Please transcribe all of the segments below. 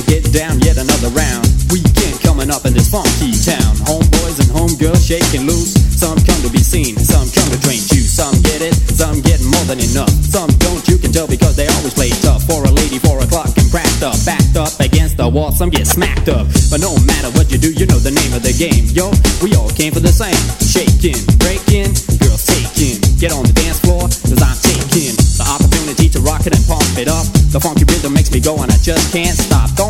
to get down yet another round. Weekend coming up in this funky town. Homeboys and homegirls shaking loose. Some come to be seen, some come to drain you. Some get it, some get more than enough. Some don't, you can tell because they always play tough. For a lady, four o'clock and cracked up, backed up against the wall. Some get smacked up, but no matter what you do, you know the name of the game. Yo, we all came for the same. Shaking, breaking, girls taking. Get on the dance floor, cause I'm taking the opportunity to rock it and pump it up. The funky rhythm makes me go and I just can't stop. Don't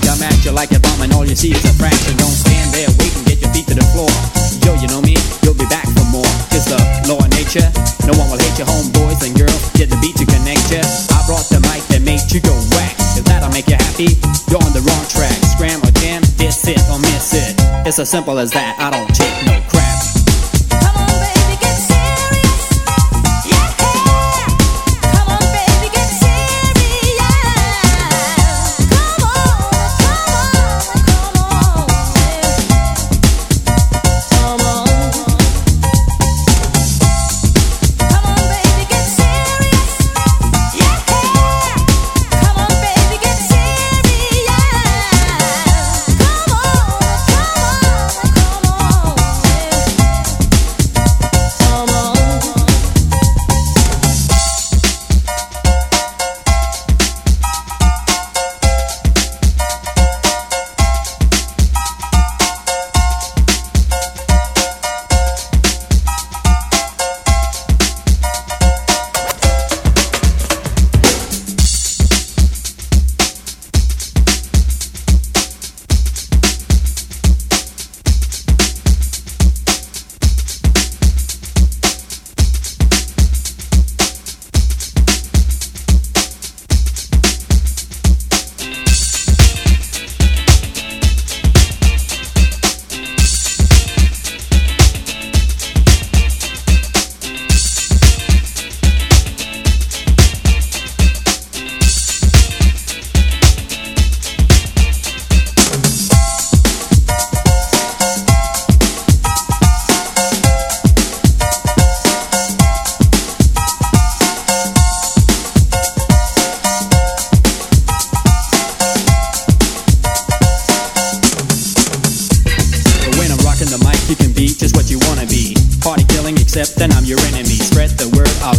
like a bomb and all you see is a fraction. Don't stand there waiting, get your feet to the floor. Yo, you know me, you'll be back for more. It's the law of nature. No one will hate your homeboys and girls. Get the beat to connect you. I brought the mic that made you go whack. If that'll make you happy, you're on the wrong track. Scram or jam, this it or miss it. It's as simple as that. I don't take no